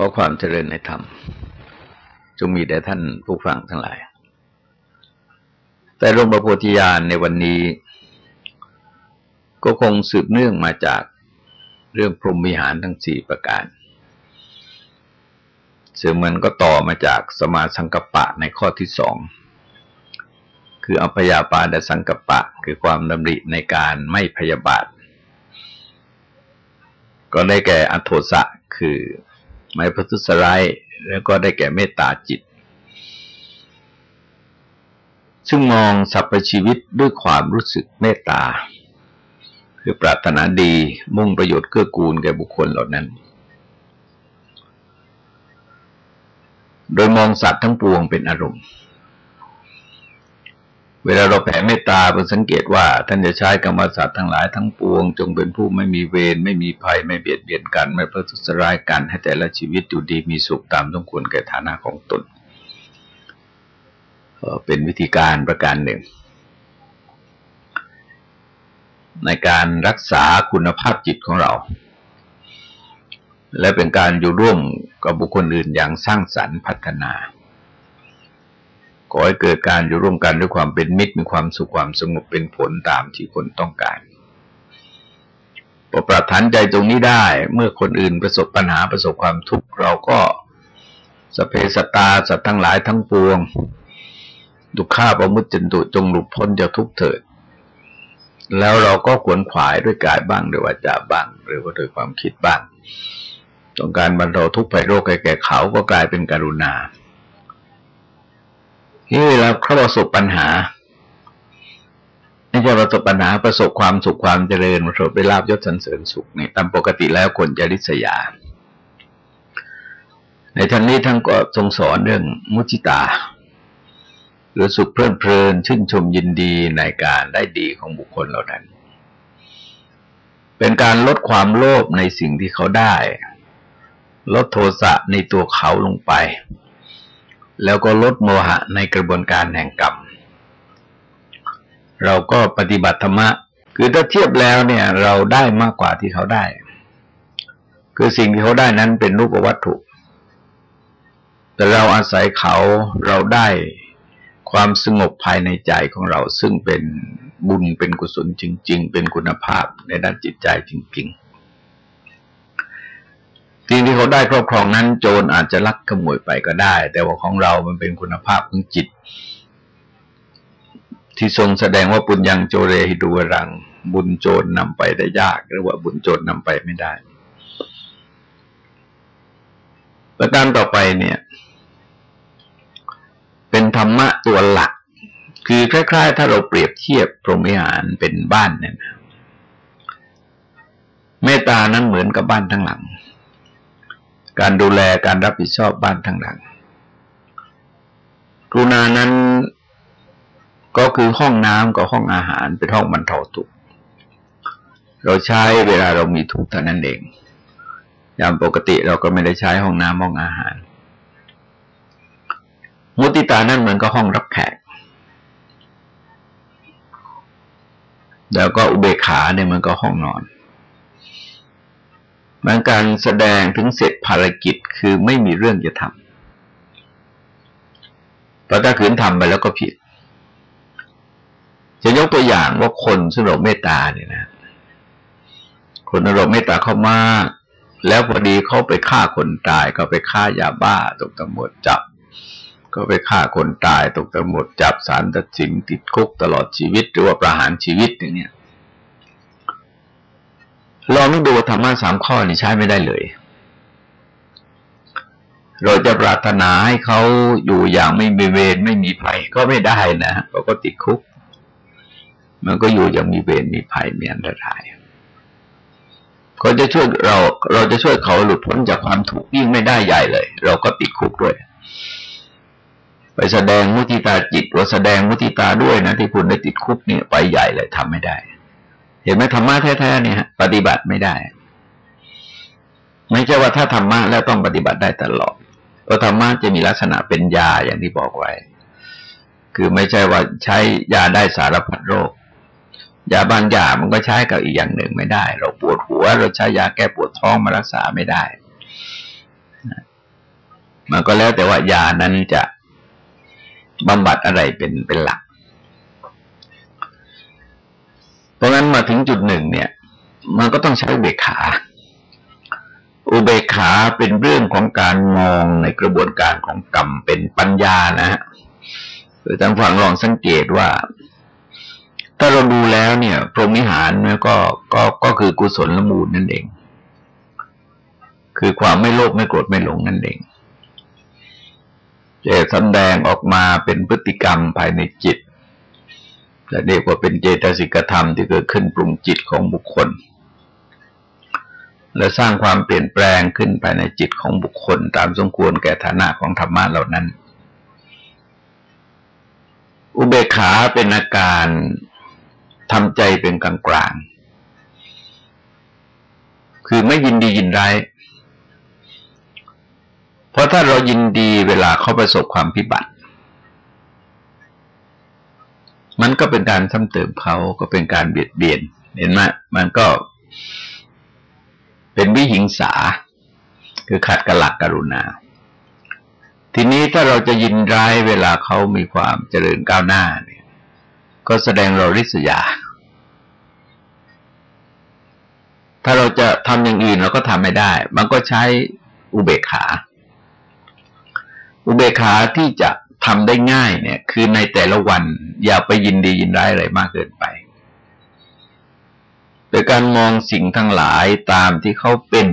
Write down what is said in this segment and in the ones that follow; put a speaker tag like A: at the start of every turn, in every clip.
A: ขอความเจริญในธรรม จงมีแด่ท่านผู้ฟังทั้งหลาย แต่ลงประโพธิญาณในวันนี้ ก็คงสืบเนื่องมาจากเรื่องพรหมวิหารทั้งสี่ประการซึ่งมันก็ต่อมาจากสมาสังกปะในข้อที่สอง คืออภยาปาดสังกปะ คือความดำริในการไม่พยาบาท ก็ได้แก่อโทสะคือ ไม่ประทุษร้ายแล้วก็ได้แก่เมตตาจิต ซึ่งมองสรรพชีวิตด้วยความรู้สึกเมตตา คือปรารถนาดีมุ่งประโยชน์เกื้อกูลแก่บุคคลเหล่านั้น โดยมองสัตว์ทั้งปวงเป็นอารมณ์ เวลาเราแผ่เมตตาเราสังเกตว่า ท่านจะใช้กรรมศาสตว์ทั้งหลายทั้งปวง จงเป็นผู้ไม่มีเวรไม่มีภัยไม่เบียดเบียนกัน ไม่ประทุษร้ายกันให้แต่ละชีวิตอยู่ดีมีสุขตามต้องควรแก่ฐานะของตนเป็นวิธีการประการหนึ่ง ในการรักษาคุณภาพจิตของเรา และเป็นการอยู่ร่วมกับบุคคลอื่นอย่างสร้างสรรค์พัฒนา ขอให้เกิดการอยู่ร่วมกันด้วยความเป็นมิตรมีความสุขความสงบเป็นผลตามที่คนต้องการพอปรับฐานใจตรงนี้ได้ เมื่อคนอื่นประสบปัญหาประสบความทุกข์เราก็สเพสตาสัตว์ทั้งหลายทั้งปวงดุข้าประมุจจนตุจงหลุดพ้นจากทุกเถิด แล้วเราก็ขวนขวายด้วยกายบ้างด้วยวาจาบ้าง หรือว่าโดยความคิดบ้าง ต้องการบรรเทาทุกข์ภัยโรคแก่เขาก็กลายเป็นกรุณา ที่เวลาเขาประสบปัญหาไม่ใช่ประสบปัญหาประสบความสุขความเจริญประสบไปลาบยศสันเสริญสุขเนี่ยตามปกติแล้วคนจะริษยา ในทางนี้ท่านก็ทรงสอนเรื่องมุจิตา หรือสุขเพลินเพลินชื่นชมยินดีในการได้ดีของบุคคลเหล่านั้น เป็นการลดความโลภในสิ่งที่เขาได้ ลดโทสะในตัวเขาลงไป แล้วก็ลดโมหะในกระบวนการแห่งกรรม เราก็ปฏิบัติธรรมะ คือถ้าเทียบแล้วเนี่ย เราได้มากกว่าที่เขาได้ คือสิ่งที่เขาได้นั้นเป็นรูปวัตถุ แต่เราอาศัยเขาเราได้ความสงบภายในใจของเราซึ่งเป็นบุญเป็นกุศลจริง ๆ เป็นคุณภาพในด้านจิตใจจริง ๆ สิ่งที่เขาได้ครอบครองนั้นโจรอาจจะลักขโมยไปก็ได้ แต่ว่าของเรามันเป็นคุณภาพของจิต ที่ทรงแสดงว่าปุญญังโจเรหิดูรัง บุญโจรนำไปได้ยาก หรือว่าบุญโจรนำไปไม่ได้ ประการต่อไปเนี่ย เป็นธรรมะตัวหลัก คือคล้ายๆ ถ้าเราเปรียบเทียบพรหมิหารเป็นบ้านเนี่ยเมตตานั้นเหมือนกับบ้านทั้งหลัง การดูแลการรับผิดชอบบ้านทั้งหลัง กรุณานั้นก็คือห้องน้ำกับห้องอาหารเป็นห้องบรรเทาทุกข์เราใช้เวลาเรามีทุกข์เท่านั้นเองยามปกติเราก็ไม่ได้ใช้ห้องน้ำห้องอาหาร มุติตานั่นเหมือนกับห้องรับแขก แล้วก็อุเบกขาเนี่ยมันก็ห้องนอน มันการแสดงถึงเสร็จภารกิจคือไม่มีเรื่องจะทำเพราะถ้าขืนทำไปแล้วก็ผิด จะยกตัวอย่างว่าคนซึ่งเมตตาเนี่ยนะ คนเราเมตตาเข้ามาก แล้วพอดีเขาไปฆ่าคนตายก็ไปฆ่ายาบ้าตกตำรวจจับ ก็ไปฆ่าคนตายตกตำรวจจับสารตัดสินติดคุกตลอดชีวิต หรือว่าประหารชีวิตอย่างเนี้ย ลองนึกดูธรรมะสามข้อนี่ใช้ไม่ได้เลย เราจะปรารถนาให้เขาอยู่อย่างไม่มีเวรไม่มีภัยก็ไม่ได้นะเขาก็ติดคุก มันก็อยู่อย่างมีเวรมีภัยมีอันตรายเขาจะช่วยเรา เราจะช่วยเขาหลุดพ้นจากความถูกยิ่งไม่ได้ใหญ่เลย เราก็ติดคุกด้วย ไปแสดงมุติตาจิตว่าแสดงมุติตาด้วยนะที่คุณได้ติดคุกเนี่ยไปใหญ่เลยทำไม่ได้ ห็นไหมธรรมะแท้ๆเนี่ย ปฏิบัติไม่ได้ ไม่ใช่ว่าถ้าธรรมะแล้วต้องปฏิบัติได้ตลอดเพราะธรรมะจะมีลักษณะเป็นยาอย่างที่บอกไว้ คือไม่ใช่ว่าใช้ยาได้สารพัดโรคยาบางอย่างมันก็ใช้กับอีกอย่างหนึ่งไม่ได้ เราปวดหัว เราใช้ยาแก้ปวดท้องมารักษาไม่ได้มันก็แล้วแต่ว่ายานั้นจะบำบัดอะไรเป็นเป็นหลัก เพราะงั้นมาถึงจุดหนึ่งเนี่ย มันก็ต้องใช้อเบกขา อุเบกขาเป็นเรื่องของการมองในกระบวนการของกรรมเป็นปัญญานะฮะคือทางฝั่งลองสังเกตว่า ถ้าเราดูแล้วเนี่ย พรหมิหารเนี่ยก็ก็ก็คือกุศลละมูลนั่นเอง คือความไม่โลภไม่โกรธไม่หลงนั่นเองจะแสดงออกมาเป็นพฤติกรรมภายในจิต และเรียกว่าเป็นเจตสิกธรรมที่เกิดขึ้นปรุงจิตของบุคคล และสร้างความเปลี่ยนแปลงขึ้นภายในจิตของบุคคล ตามสมควรแก่ฐานะของธรรมะเหล่านั้น อุเบกขาเป็นอาการทำใจเป็นกลางกลางคือไม่ยินดียินร้ายเพราะถ้าเรายินดีเวลาเขาประสบความพิบัติ มันก็เป็นการซ้ำเติมเขาก็เป็นการเบียดเบียน เห็นไหมมันก็เป็นวิหิงสา คือขัดกับหลักกรุณา ทีนี้ถ้าเราจะยินร้ายเวลาเขามีความเจริญก้าวหน้าเนี่ย ก็แสดงเราริษยา ถ้าเราจะทำอย่างอื่นเราก็ทำไม่ได้ มันก็ใช้อุเบกขา อุเบกขาที่จะ ทำได้ง่ายเนี่ย คือในแต่ละวัน อย่าไปยินดียินร้ายอะไรมากเกินไป โดยการมองสิ่งทั้งหลายตามที่เขาเป็น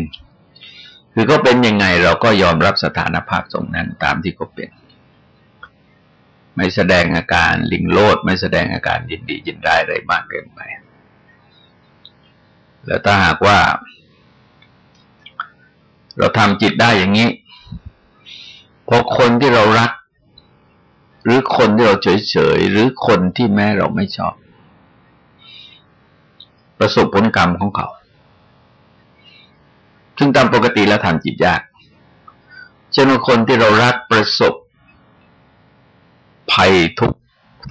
A: คือเขาเป็นยังไงเราก็ยอมรับสถานภาพตรงนั้นตามที่เขาเป็น ไม่แสดงอาการลิงโลดไม่แสดงอาการยินดียินร้ายอะไรมากเกินไป แล้วถ้าหากว่า เราทำจิตได้อย่างนี้พอคนที่เรารัก หรือคนที่เราเฉยๆ หรือคนที่แม้เราไม่ชอบ ประสบผลกรรมของเขา ซึ่งตามปกติแล้วทำจิตยาก เช่นคนที่เรารักประสบ ภัยทุก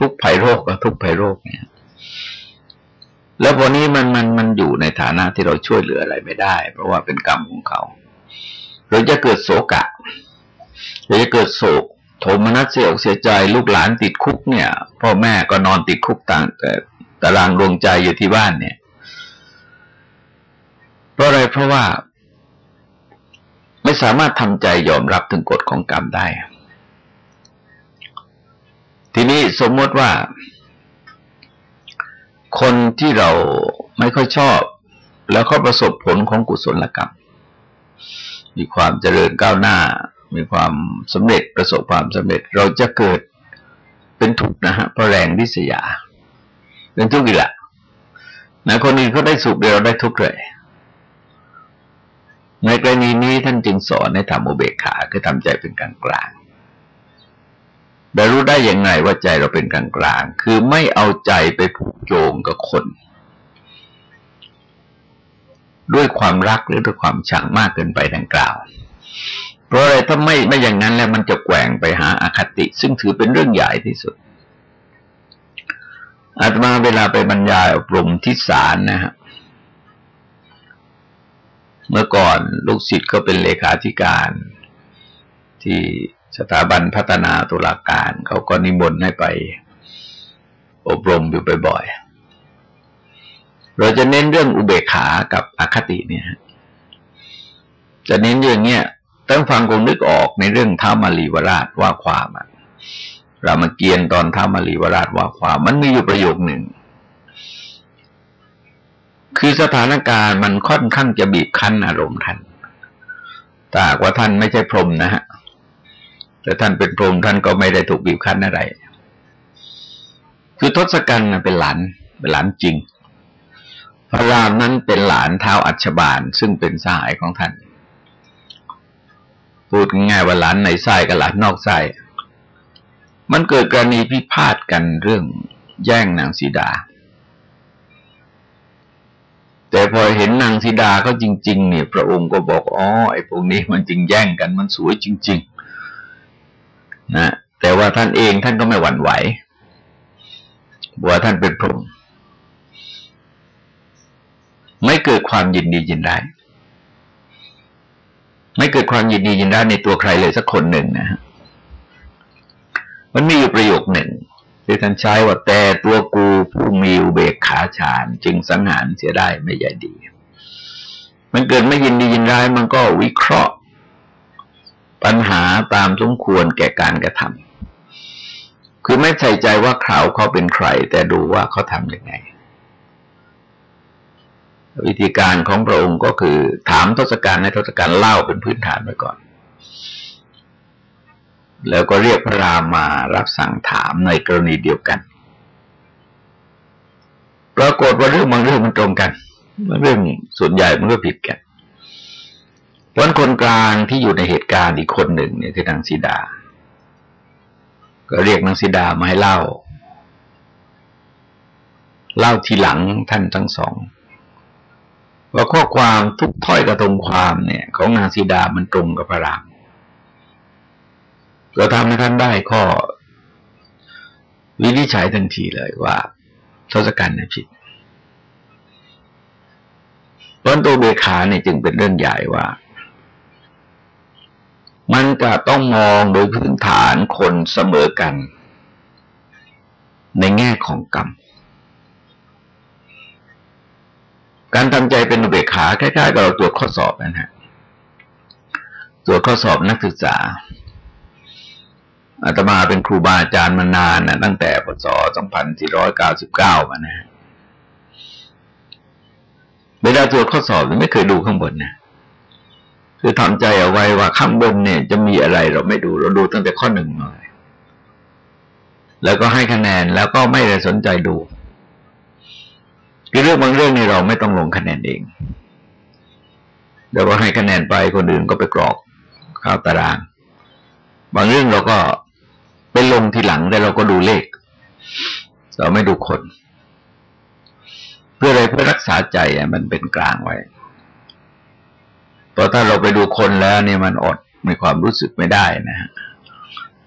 A: ทุกภัยโรคกับทุกภัยโรคเนี่ย แล้ววันนี้มันมันมันอยู่ในฐานะที่เราช่วยเหลืออะไรไม่ได้ เพราะว่าเป็นกรรมของเขา เราจะเกิดโศกะหรือจะเกิดโศก โทมนัสเสียอกเสียใจลูกหลานติดคุกเนี่ยพ่อแม่ก็นอนติดคุกต่างแต่ตารางดวงใจอยู่ที่บ้านเนี่ย เพราะอะไรเพราะว่า ไม่สามารถทำใจยอมรับถึงกฎของกรรมได้ ทีนี้สมมติว่า คนที่เราไม่ค่อยชอบ แล้วเขาประสบผลของกุศลกรรม มีความเจริญก้าวหน้า มีความสำเร็จประสบความสำเร็จ เราจะเกิดเป็นทุกข์นะฮะเพราะแรงดิษยา เป็นทุกข์อีกละนะคนอื่นเขาได้สุขเดียวเราได้ทุกข์เลยในกรณีนี้ท่านจึงสอนให้ทำโอเบกขาคือทำใจเป็นกลางกลางแต่รู้ได้อย่างไงว่าใจเราเป็นกลางกลาง คือไม่เอาใจไปผูกโยงกับคน ด้วยความรักหรือด้วยความชังมากเกินไปดังกล่าว ราะอะไรถ้าไม่ไม่อย่างนั้นแล้วมันจะแกว่งไปหาอาคติ ซึ่งถือเป็นเรื่องใหญ่ที่สุด อาตมาเวลาไปบรรยายอบรมที่ศาลนะฮะเมื่อก่อนลูกศิษย์ก็เป็นเลขาธิการ ที่สถาบันพัฒนาตุลาการ เขาก็นิมนต์ให้ไปอบรมอยู่บ่อยๆ เราจะเน้นเรื่องอุเบกขากับอคติเนี่ยจะเน้นเรื่องเนี้ย ท่านฟังคงนึกออกในเรื่องท้ามารีวราชว่าความอะรามาเกียนตอนท้ามารีวราชว่าความมันมีอยู่ประโยคหนึ่ง คือสถานการณ์มันค่อนข้างจะบีบคั้นอารมณ์ท่านแต่ว่าท่านไม่ใช่พรหมนะฮะแต่ท่านเป็นพรหมท่านก็ไม่ได้ถูกบีบคั้นอะไร คือทศกัณฐ์เป็นหลานเป็นหลานจริง พระรามนั้นเป็นหลานเท้าอัชบาลซึ่งเป็นสหายของท่าน พูดง่ายว่าหลานในไส้กับหลานนอกไส้มันเกิดกรณีพิพาทกันเรื่องแย่งนางสีดา แต่พอเห็นนางสีดาเขาจริง ๆ เนี่ย พระองค์ก็บอกอ๋อไอ้พวกนี้มันจริงแย่งกันมันสวยจริง ๆ นะแต่ว่าท่านเองท่านก็ไม่หวั่นไหวว่าท่านเป็นพรหมไม่เกิดความยินดียินได้ ไม่เกิดความยินดียินร้ายในตัวใครเลยสักคนหนึ่งนะฮะมันมีอยู่ประโยคหนึ่งที่ท่านใช้ว่าแต่ตัวกูผู้มีอุเบกขาฌานจึงสังหารเสียได้ไม่ใหญ่ดี มันเกิดไม่ยินดียินร้ายมันก็วิเคราะห์ ปัญหาตามสมควรแก่การกระทำคือไม่ใส่ใจว่าเขาเขาเป็นใคร แต่ดูว่าเขาทำยังไง วิธีการของพระองค์ก็คือถามทศกัณฐ์ในทศกัณฐ์เล่าเป็นพื้นฐานไว้ก่อน แล้วก็เรียกพระรามมารับสั่งถามในกรณีเดียวกัน ปรากฏว่าเรื่องบางเรื่องมันตรงกันเรื่องส่วนใหญ่มันก็ผิดกันวันคนกลางที่อยู่ในเหตุการณ์อีกคนหนึ่งเนี่ยคือนางสีดา ก็เรียกนางสีดามาให้เล่า เล่าทีหลังท่านทั้งสอง ว่าข้อความทุกถ้อยกระทงความเนี่ย ของนางสีดามันตรงกับพระรามเราทำให้ท่านได้ข้อวินิจฉัยทันทีเลยว่าทศกัณฐ์ผิดเพราะตัวเบขาเนี่ยจึงเป็นเรื่องใหญ่ว่า มันจะต้องมองโดยพื้นฐานคนเสมอกัน ในแง่ของกรรม การทำใจเป็นอุเบกขาคล้ายๆกับเราตรวจข้อสอบนะฮะตรวจข้อสอบนักศึกษาอาตมาเป็นครูบาอาจารย์มานานนะตั้งแต่ปศ2499 มานะเวลาตรวจข้อสอบไม่เคยดูข้างบนนะคือทำใจเอาไว้ว่าข้างบนเนี่ย จะมีอะไรเราไม่ดู เราดูตั้งแต่ข้อหนึ่งเลยแล้วก็ให้คะแนนแล้วก็ไม่ได้สนใจดู คือเรื่องบางเรื่องนี่เราไม่ต้องลงคะแนนเองเดี๋ยวเราให้คะแนนไปคนอื่นก็ไปกรอกข้าวตาราง บางเรื่องเราก็ไปลงทีหลังแต่เราก็ดูเลข เราไม่ดูคน เพื่ออะไรเพื่อรักษาใจมันเป็นกลางไว้เพราะถ้าเราไปดูคนแล้วเนี่ยมันอดมีความรู้สึกไม่ได้นะฮะ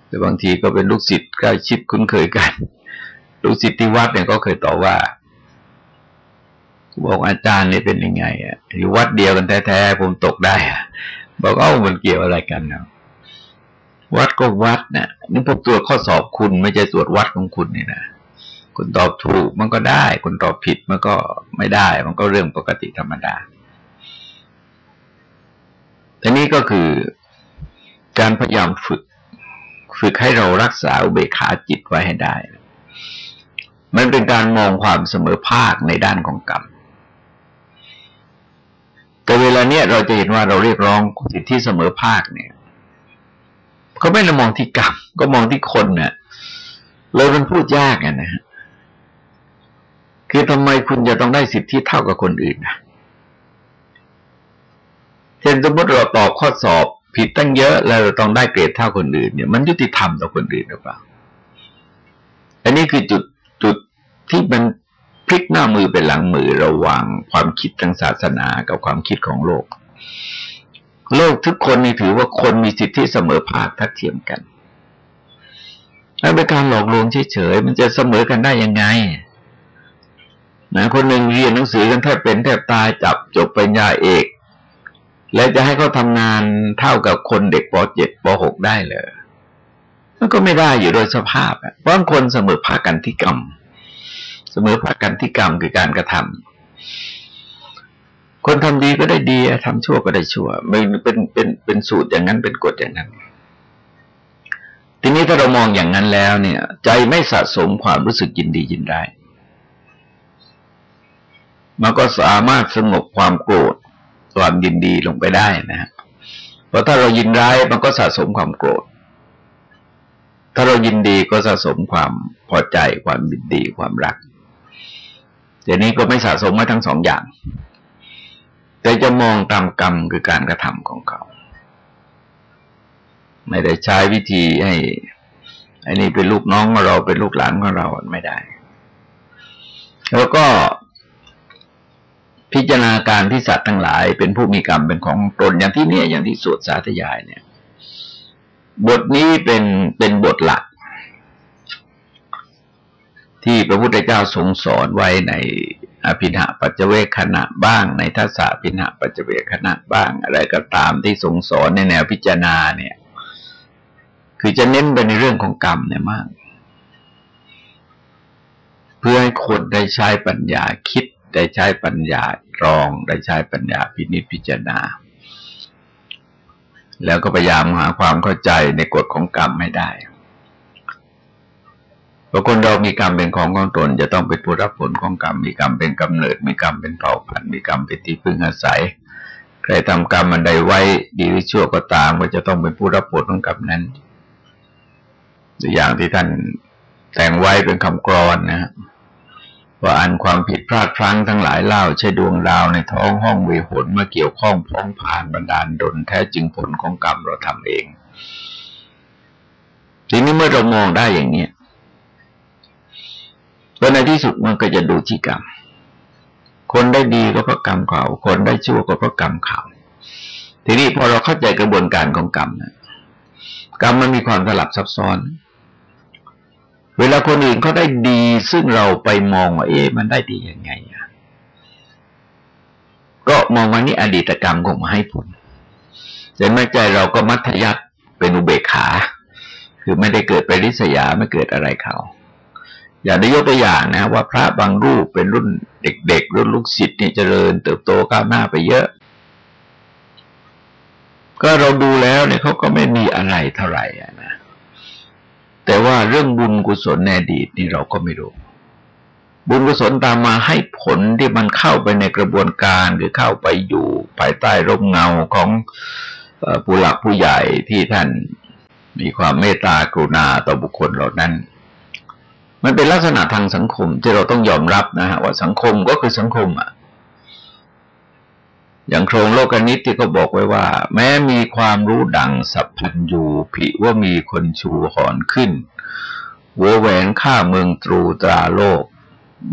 A: แต่บางทีก็เป็นลูกศิษย์ใกล้ชิดคุ้นเคยกัน ลูกศิษย์ที่วัดเนี่ยก็เคยตอบว่า บอกอาจารย์นี่เป็นยังไงอะอยู่วัดเดียวกันแท้ๆผมตกได้บอกเอ้ามันเกี่ยวอะไรกันเนาะวัดก็วัดนะ่ยนี่ผมตรวจข้อสอบคุณไม่ใช่ตรวจวัดของคุณนี่นะคุณตอบถูกมันก็ได้ คุณตอบผิดมันก็ไม่ได้ มันก็เรื่องปกติธรรมดาทีนี้ก็คือการพยายามฝึก ฝึกให้เรารักษาอุเบกขาจิตไว้ให้ได้ มันเป็นการมองความเสมอภาคในด้านของกรรม แต่เวลาเนี้ยเราจะเห็นว่าเราเรียกร้องสิทธิเสมอภาคเนี่ยเขาไม่ได้มองที่กรรมก็มองที่คนเนะ่ยเลยมันพูดยากนะฮะคือทำไมคุณจะต้องได้สิทธิเท่ากับคนอื่นนะเช่นสมมติเราตอบข้อสอบผิดตั้งเยอะ แล้วเราต้องได้เกรดเท่าคนอื่นเนี่ยมันยุติธรรมต่อคนอื่นหรือเปล่า อันนี้คือจุดจุดที่มัน พลิกหน้ามือเป็นหลังมือระหว่างความคิดทางศาสนากับความคิดของโลก โลกทุกคนนี่ถือว่าคนมีสิทธิเสมอภาคทัดเทียมกันแล้วเป็นการหลอกลวงเฉยๆมันจะเสมอกันได้ยังไงนะคนหนึ่งเรียนหนังสือกันแทบเป็นแทบตายจับจบปริญญาเอก แล้วจะให้เขาทำงานเท่ากับคนเด็กป .7 ป .6 ได้เลยมันก็ไม่ได้อยู่โดยสภาพเพราะคนเสมอภาคกันที่กรรม เสมอภาคกันที่กรรมคือการกระทำคนทำดีก็ได้ดีทำชั่วก็ได้ชั่วมันเป็นเป็นเป็นสูตรอย่างนั้นเป็นกฎอย่างนั้น ทีนี้ถ้าเรามองอย่างนั้นแล้วเนี่ย ใจไม่สะสมความรู้สึกยินดียินร้ายมันก็สามารถสงบความโกรธความยินดีลงไปได้นะฮะเพราะถ้าเรายินร้ายมันก็สะสมความโกรธ ถ้าเรายินดีก็สะสมความพอใจความยินดีความรัก เดี๋ยวนี้ก็ไม่สะสมมาทั้งสองอย่าง แต่จะมองตามกรรมคือการกระทำของเขา ไม่ได้ใช้วิธีให้อันนี้เป็นลูกน้องของเราเป็นลูกหลานของเราไม่ได้ แล้วก็พิจารณาการที่สัตว์ทั้งหลาย เป็นผู้มีกรรมเป็นของตนอย่างที่เนี่ยอย่างที่สวดสาธยายเนี่ย บทนี้เป็นเป็นบทหลัก ที่พระพุทธเจ้าทรงสอนไว้ในอภิหะปัจเจเวคขณะบ้าง ในทัศสะภิหะปัจเจเวคขณะบ้าง อะไรก็ตามที่ทรงสอนในแนวพิจารณาเนี่ย คือจะเน้นไปในเรื่องของกรรมเนี่ยมาก เพื่อให้คนได้ใช้ปัญญาคิดได้ใช้ปัญญารองได้ใช้ปัญญาพินิจพิจารณา แล้วก็พยายามหาความเข้าใจในกฎของกรรมไม่ได้ พราคนเรามีกรรมเป็นของของตน จะต้องเป็นผู้รับผลของกรรม มีกรรมเป็นกำเนิด มีกรรมเป็นเผ่าพันธุ์มีกรรมเป็นที่พึ่งอาศัย ใครทำกรรมมันใดไว้ดีหรือชั่วก็ตามก็จะต้องเป็นผู้รับผลของกรรมนั้นตัวอย่างที่ท่านแต่งไว้เป็นคำกรอนนะ ว่าอันความผิดพลาดพลั้งทั้งหลายเล่าใช่ดวงดาวในท้องห้องเวหนเมื่อเกี่ยวข้องพ้องผ่านบันดาลดนแท้จริงผลของกรรมเราทำเองทีนี้เมื่อเรามองได้อย่างนี้ ก็ในที่สุดมันก็จะดูที่กรรม คนได้ดีก็เพราะกรรมเขา คนได้ชั่วก็เพราะกรรมเขา ทีนี้พอเราเข้าใจกระบวนการของกรรมนะกรรมมันมีความสลับซับซ้อน เวลาคนอื่นเขาได้ดีซึ่งเราไปมองว่าเอ๊ะมันได้ดียังไงอะก็มองว่านี่อดีตกรรมคงมาให้ผลแต่ไม่ใจเราก็มัธยัติเป็นอุเบกขา คือไม่ได้เกิดไปริษยาไม่เกิดอะไรเขา อย่าได้ยกตัวอย่างนะว่าพระบางรูปเป็นรุ่นเด็ก ๆ รุ่นลูกศิษย์นี่เจริญ เติบโตก้าวหน้าไปเยอะ ก็เราดูแล้วเนี่ยเขาก็ไม่มีอะไรเท่าไหร่นะแต่ว่าเรื่องบุญกุศลในอดีตนี่เราก็ไม่รู้บุญกุศลตามมาให้ผลที่มันเข้าไปในกระบวนการหรือเข้าไปอยู่ภายใต้ร่มเงาของผู้หลักผู้ใหญ่ที่ท่านมีความเมตตากรุณาต่อบุคคลเหล่านั้น มันเป็นลักษณะทางสังคมที่เราต้องยอมรับนะฮะว่าสังคมก็คือสังคมอะ อย่างโครงโลกนิตที่เขาบอกไว้ว่า แม้มีความรู้ดังสัพพัญญูผิว่ามีคนชูหอนขึ้นวัวแหวนข้าเมืองตรูตราโลก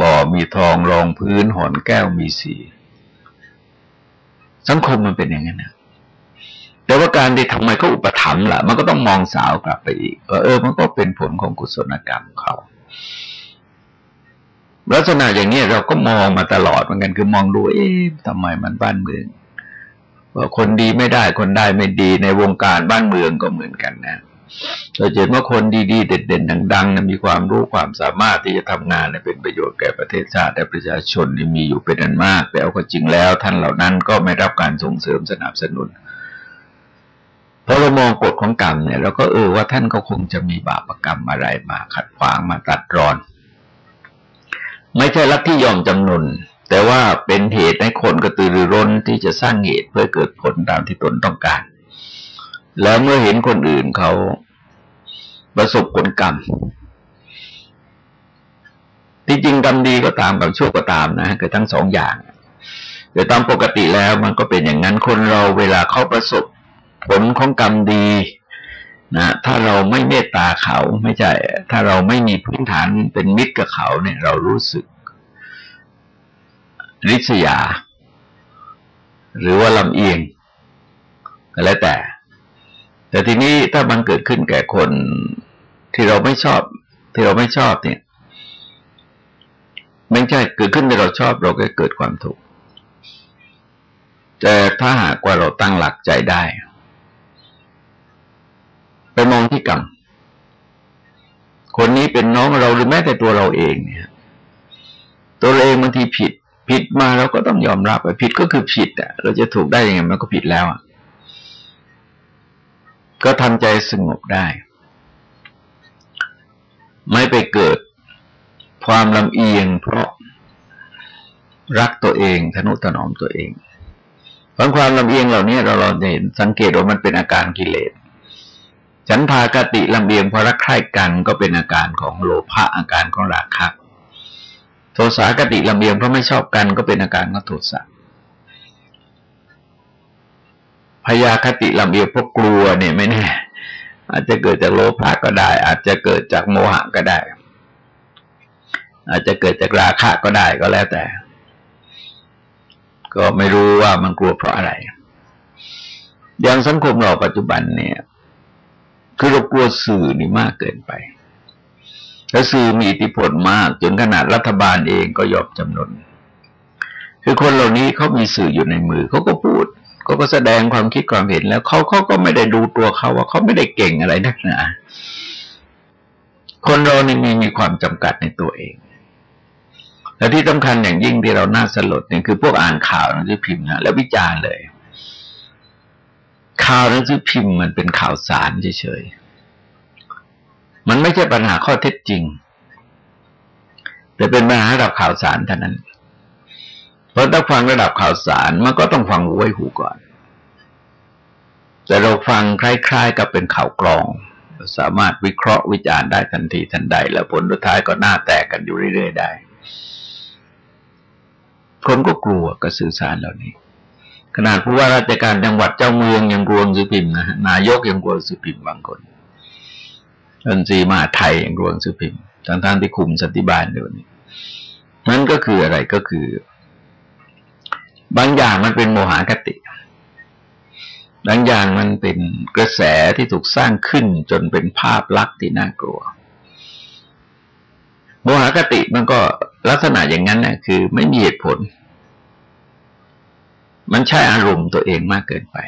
A: บ่อมีทองรองพื้นหอนแก้วมีสีสังคมมันเป็นอย่างนั้นนะแต่ว่าการที่ทำไมเขาอุปถัมภ์ล่ะ มันก็ต้องมองสาวกลับไปอีกเออ มันก็เป็นผลของกุศลกรรมเขา ลักษณะอย่างนี้เราก็มองมาตลอดเหมือนกันคือมองดูเอ๊ะทำไมมันบ้านเมืองว่าคนดีไม่ได้คนได้ไม่ดีในวงการบ้านเมืองก็เหมือนกันนะเราเห็นว่าคนดีๆ เด่นๆดังๆมีความรู้ความสามารถที่จะทำงานเป็นประโยชน์แก่ประเทศชาติและประชาชนมีอยู่เป็นอันมาก แต่เอาก็จริงแล้ว ท่านเหล่านั้นก็ไม่รับการส่งเสริมสนับสนุน พอเรามองกฎของกรรมเนี่ยเราก็เออว่าท่านก็คงจะมีบาปรกรรมอะไรมาขัดขวางมาตัดรอน ไม่ใช่ลัทธิยอมจำนนแต่ว่าเป็นเหตุให้คนกระตือรือร้นที่จะสร้างเหตุเพื่อเกิดผลตามที่ตนต้องการ แล้วเมื่อเห็นคนอื่นเขาประสบผลกรรมที่จริงกรรมดีก็ตามกับชั่วก็ตามนะคือทั้งสองอย่างแต่ตามปกติแล้วมันก็เป็นอย่างนั้นคนเราเวลาเขาประสบ ผลของกรรมดีนะถ้าเราไม่เมตตาเขาไม่ใช่ ถ้าเราไม่มีพื้นฐานเป็นมิตรกับเขาเนี่ย เรารู้สึกริษยา หรือว่าลำเอียงก็แล้วแต่ แต่ทีนี้ถ้ามันเกิดขึ้นแก่คนที่เราไม่ชอบ ที่เราไม่ชอบเนี่ย ไม่ใช่เกิดขึ้นที่เราชอบเราก็เกิดความทุกข์แต่ถ้าหากว่าเราตั้งหลักใจได้ ไปมองที่กรรม คนนี้เป็นน้องเราหรือแม้แต่ตัวเราเองเนี่ย ตัวเราเองบางทีผิด ผิดมาเราก็ต้องยอมรับไปผิดก็คือผิดอะ เราจะถูกได้ยังไงมันก็ผิดแล้วอะ ก็ทำใจสงบได้ ไม่ไปเกิดความลำเอียง เพราะรักตัวเองทนุถนอมตัวเองเพราะความลำเอียงเหล่านี้เราเราเห็นสังเกตว่ามันเป็นอาการกิเลส ฉันทากติลำเอียงพอรักใคร่กันก็เป็นอาการของโลภะอาการของราคะโทสากติลำเอียงเพราะไม่ชอบกันก็เป็นอาการของโทสะพยาคติลำเอียงเพราะกลัวเนี่ยไม่แน่อาจจะเกิดจากโลภะก็ได้ อาจจะเกิดจากโมหะก็ได้ อาจจะเกิดจากราคะก็ได้ก็แล้วแต่ ก็ไม่รู้ว่ามันกลัวเพราะอะไร อย่างสังคมเราปัจจุบันเนี่ย คือเรากลัวสื่อนี่มากเกินไป แล้วสื่อมีอิทธิพลมากจนขนาดรัฐบาลเองก็ยอมจำนน คือคนเหล่านี้เขามีสื่ออยู่ในมือเขาก็พูดเขาก็แสดงความคิดความเห็นแล้วเขาเขาก็ไม่ได้ดูตัวเขาว่าเขาไม่ได้เก่งอะไรนักหนาคนเรานี่มีมีความจำกัดในตัวเอง และที่สำคัญอย่างยิ่งที่เราน่าสลดเนี่ยคือพวกอ่านข่าวหนังสือพิมพ์นะแล้ววิจารณ์เลย ข่าวหนังสือพิมพ์มันเป็นข่าวสารเฉยๆ มันไม่ใช่ปัญหาข้อเท็จจริง แต่เป็นปัญหาระดับข่าวสารเท่านั้น เพราะถ้าฟังระดับข่าวสารมันก็ต้องฟังหูไว้หูก่อน แต่เราฟังคล้ายๆ กับเป็นข่าวกรอง สามารถวิเคราะห์วิจารณ์ได้ทันทีทันใด แล้วผลสุดท้ายก็หน้าแตกกันอยู่เรื่อยๆได้ คนก็กลัวกับสื่อสารเหล่านี้ ขนาดผู้ว่าราชการจังหวัดเจ้าเมืองยังกลัวสือพิมพ์นะนายกยังกลัวสือพิมพ์บางคนรัฐสีมาไทยยังกลัวสือพิมพ์ทางท่านที่คุมสันติบาลเดี๋ยวนี้นั่นก็คืออะไรก็คือ บางอย่างมันเป็นโมหะคติบางอย่างมันเป็นกระแสที่ถูกสร้างขึ้นจนเป็นภาพลักษณ์ที่น่ากลัว โมหะคติมันก็ลักษณะอย่างนั้นนะคือไม่มีเหตุผล มันใช่อารมณ์ตัวเองมากเกินไป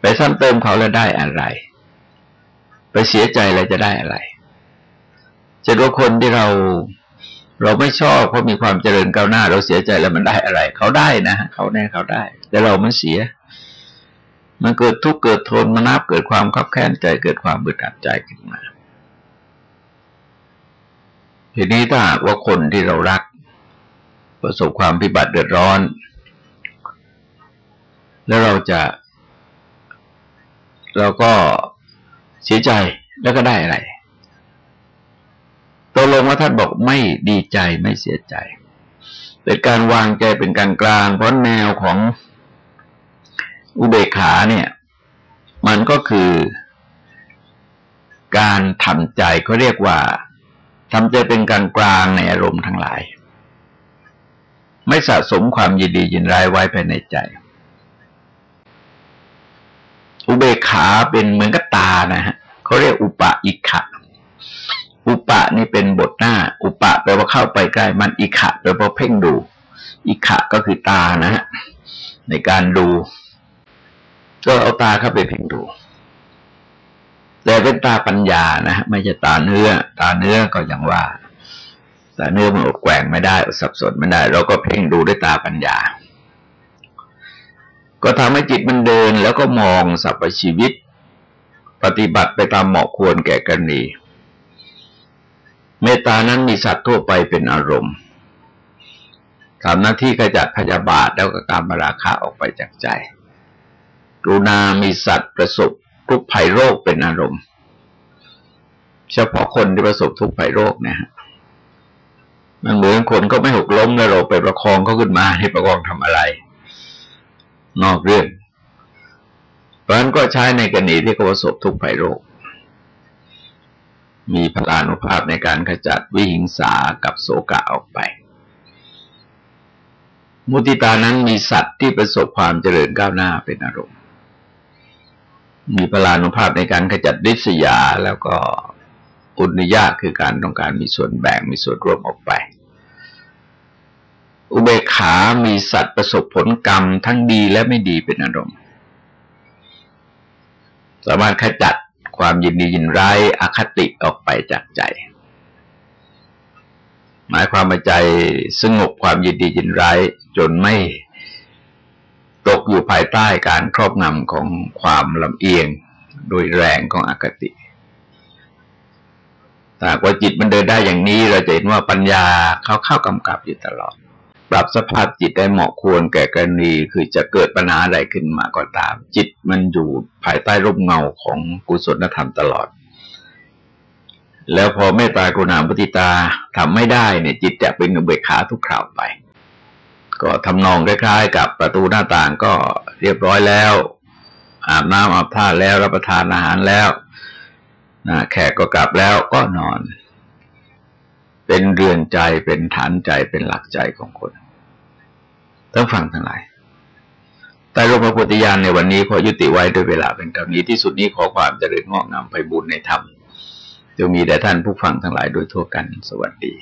A: ไปซ้ำเติมเขาแล้วได้อะไร ไปเสียใจแล้วจะได้อะไร จะดูคนที่เราเราไม่ชอบเพราะมีความเจริญก้าวหน้า เราเสียใจแล้วมันได้อะไร เขาได้นะเขาแน่เขาได้ แต่เรามันเสีย มันเกิดทุกข์เกิดโทนมนับเกิดความขับแค้นใจเกิดความบึดอัดใจขึ้นมาทีนี้ถ้าว่าคนที่เรารัก ประสบความพิบัติเดือดร้อน แล้วเราจะ เราก็เสียใจแล้วก็ได้อะไรตกลงว่าท่านบอกไม่ดีใจไม่เสียใจ เป็นการวางใจเป็นกางกลาง เพราะแนวของอุเบกขาเนี่ย มันก็คือการทำใจเขาเรียกว่าทำใจเป็นกลางกลางในอารมณ์ทั้งหลาย ไม่สะสมความยินดียินร้ายไว้ภายในใจ อุเบกขาเป็นเหมือนกับตานะฮะเขาเรียกอุปะอิขะอุปะนี่เป็นบทหน้า อุปะแปลว่าเข้าไปใกล้มันอิขะแปลว่าเพ่งดู อิขะก็คือตานะฮะในการดู ก็เอาตาเข้าไปเพ่งดู แต่เป็นตาปัญญานะไม่ใช่ตาเนื้อ ตาเนื้อก็อย่างว่า ตาเนื้อมันอดแกว่งไม่ได้สับสนไม่ได้ เราก็เพ่งดูด้วยตาปัญญา ก็ทำให้จิตมันเดินแล้วก็มองสรรพชีวิต ปฏิบัติไปตามเหมาะควรแก่กันนีเมตานั้นมีสัตว์ทั่วไปเป็นอารมณ์ทำหน้าที่ขจัดพยาบาทแล้วก็การมาราคาออกไปจากใจกรุณามีสัตว์ประสบทุกภัยโรคเป็นอารมณ์ เฉพาะคนที่ประสบทุกภัยโรคนะฮะมันเหมือนคนก็ไม่หกล้มแล้วเราไปประคองเขาขึ้นมาให้ประคองทำอะไร นอกเรื่อง เพราะนั้นก็ใช้ในกรณีที่เขาประสบทุกภัยโรค มีพลานุภาพในการขจัดวิหิงสากับโศกะออกไป มุติตานั้นมีสัตว์ที่ประสบความเจริญก้าวหน้าเป็นอารมณ์ มีพลานุภาพในการขจัดริษยาแล้วก็อุณยาคือการต้องการมีส่วนแบ่งมีส่วนร่วมออกไป อุเบกขา มีสัตว์ประสบผลกรรมทั้งดีและไม่ดีเป็นอารมณ์ สามารถขจัดความยินดียินร้ายอคติออกไปจากใจ หมายความว่าใจสงบความยินดียินร้ายจนไม่ตกอยู่ภายใต้การครอบงำของความลำเอียงโดยแรงของอคติแต่ว่าจิตมันเดินได้อย่างนี้เราจะเห็นว่าปัญญาเขาเข้ากำกับอยู่ตลอด ปรับสภาพจิตได้เหมาะควรแก่กรณี คือจะเกิดปัญหาอะไรขึ้นมาก็ตาม จิตมันอยู่ภายใต้ร่มเงาของกุศลธรรมตลอด แล้วพอเมตตากรุณาปฏิตาทำไม่ได้เนี่ย จิตจะเป็นเบกขาทุกคราวไป ก็ทำนองคล้ายๆ กับประตูหน้าต่างก็เรียบร้อยแล้ว อาบน้ำอาบท่าแล้วรับประทานอาหารแล้วนะแขกก็กลับแล้วก็นอน เป็นเรือนใจเป็นฐานใจเป็นหลักใจของคน ต้องฟังทั้งหลายแต่หลวงพ่อพุทธญาณในวันนี้ขอยุติไว้ด้วยเวลาเป็นกำนี้ที่สุดนี้ขอความเจริญงอกงามไปบุญในธรรมจะมีแด่ท่านผู้ฟังทั้งหลายโดยทั่วกัน สวัสดี